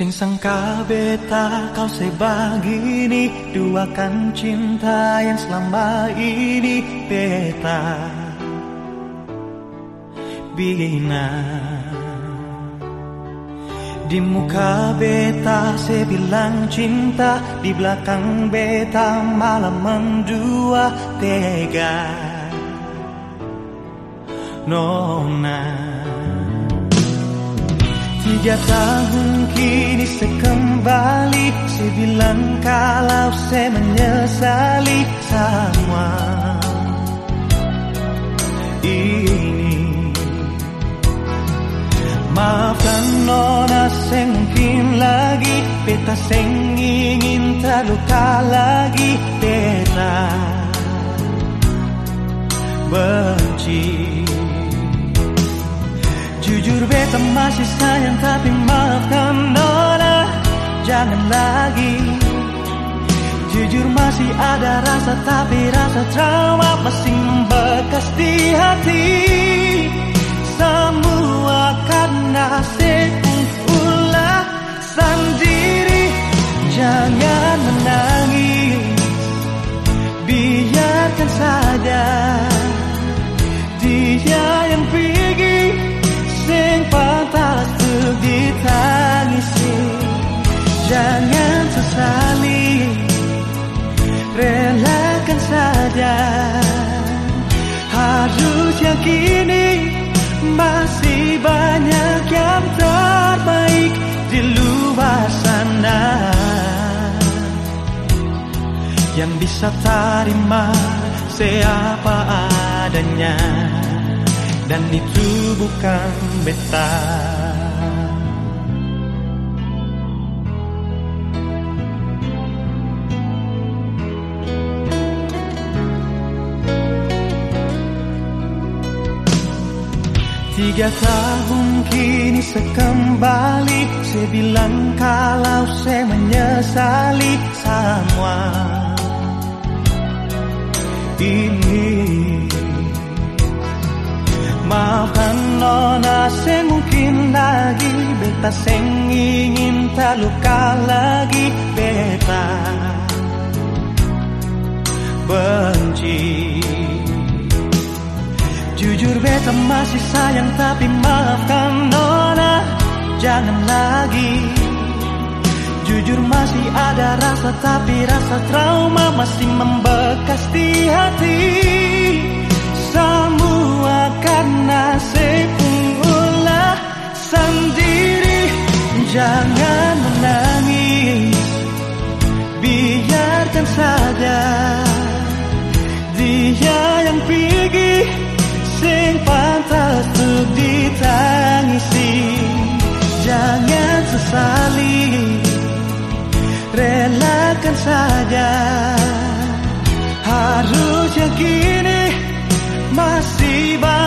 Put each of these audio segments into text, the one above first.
Sing sangka beta kau sebagini Duakan cinta yang selama ini beta Bina. Di muka beta saya bilang cinta Di belakang beta malam mendua tega. Nona Tiga tahun kini sekembali Saya bilang kalau saya menyesali semua. Ini. Maafkan nona saya mungkin lagi. Beta seng ingin terluka lagi. Beta benci Beta masih sayang tapi maafkan nona Jangan lagi. Jujur masih ada rasa tapi rasa trauma masih membekas di hati. Semua karena ulah sendiri. Jangan menangis. Biarkan saja. Dia Jangan sesali. Relakan saja. Harusnya kini Masih banyak yang terbaik Di luar sana. Yang bisa terima Siapa adanya. Dan itu bukan beta Tiga tahun kini sekembali Saya bilang kalau saya menyesali semua. Ini Maafkan nona saya mungkin lagi Beta seng ingin terluka lagi Beta. Benci beta masih sayang tapi maafkan nona Jangan lagi. Jujur masih ada rasa tapi rasa trauma masih membekas di hati. Semua karena ulah sendiri. Jangan menangis Biarkan saja Sesali Relakan saja. Harusnya kini Masih banyak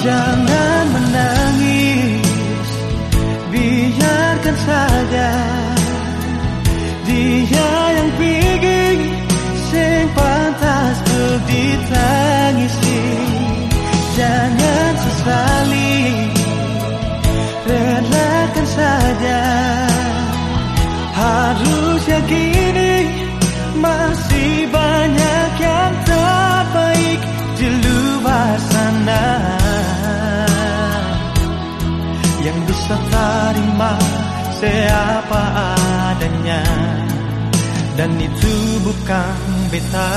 Jangan menangis Biarkan saja. Dia yang pergi Sing pantas untuk ditangisi. Jangan sesali Relakan saja. Harusnya gini Masih banyak siapa adanya. Dan itu bukan beta